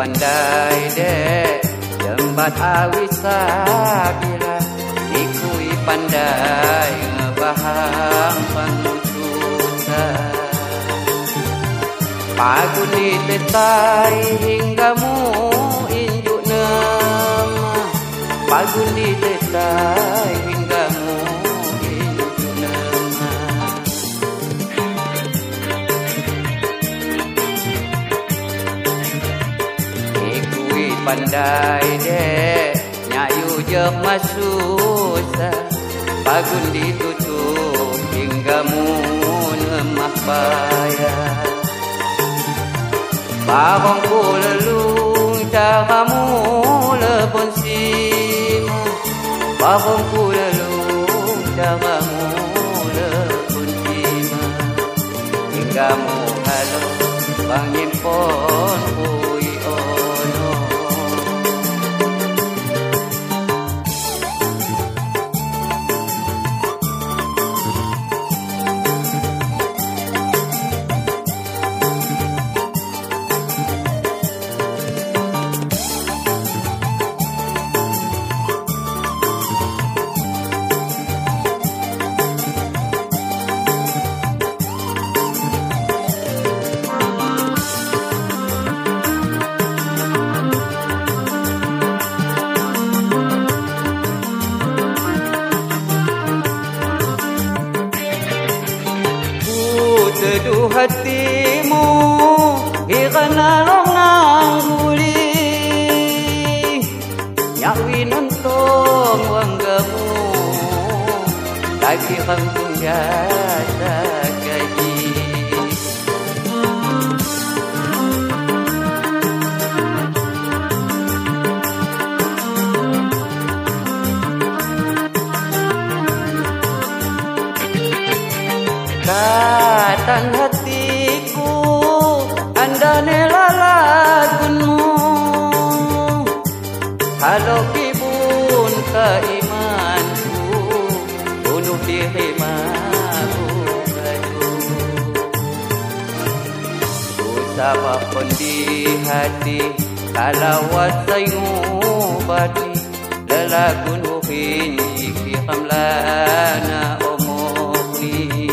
pandai dek Lembat awisa bila Ikui pandai ngebahang pengutusan Pagun di tetai hingga mu injuk nama Pagun tetai hingga pandai dek Nyayu je masusa Pagun ditutup hingga mu nemah bayar Babang ku lelung caramu lebon simu. Babang ku lelung caramu lebon simu. Hingga mu halo bang nyimpon bui حافظا قاساك كاتنها Usapa pun di hati Kalau wasai ngubati Lelagun uhin Iki hamlana omokni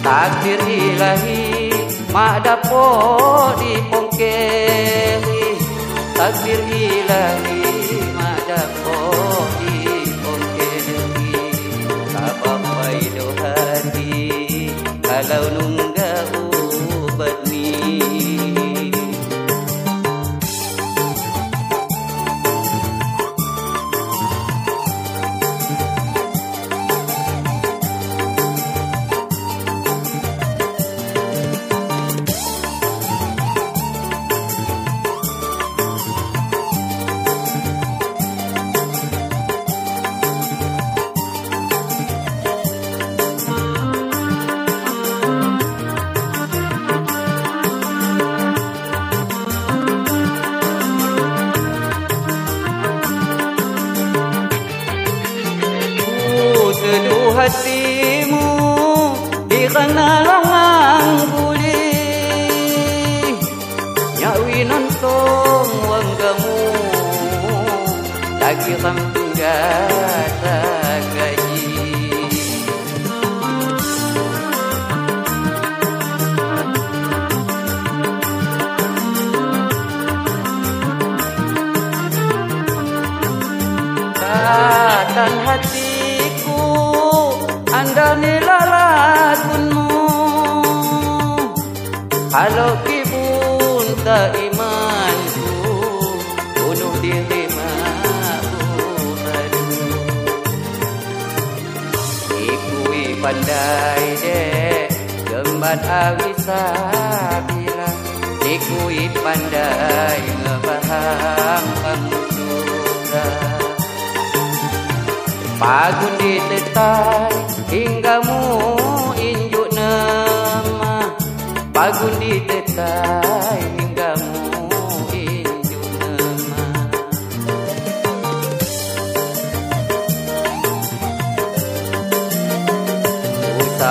Takdir ilahi mak dapat dipongkeri Takdir ilahi mak dapat dipongkeri Sabab paido hati kalau nunggah nyawi nontong wanggamu lagi kampung gata gaji. Katan hatiku Anda nilalagunmu Kalau kibun tak pandai dek Gembat awisa bila Ikui pandai ngebahang pengutusan Pagun di tetai hingga mu injuk nama. Pagun di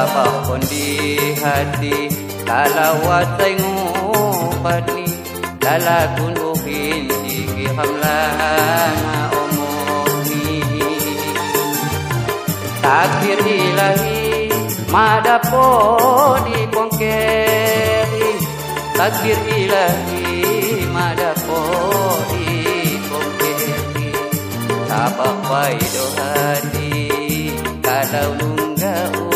Usabah pun di hati. Kalau watai ngubati Lalakun uhin Sigi hamlana omoni Takdir ilahi Madapo di pongkeri. Takdir ilahi Madapo di pongkeri. Tapak wai dohati Kalau nunggau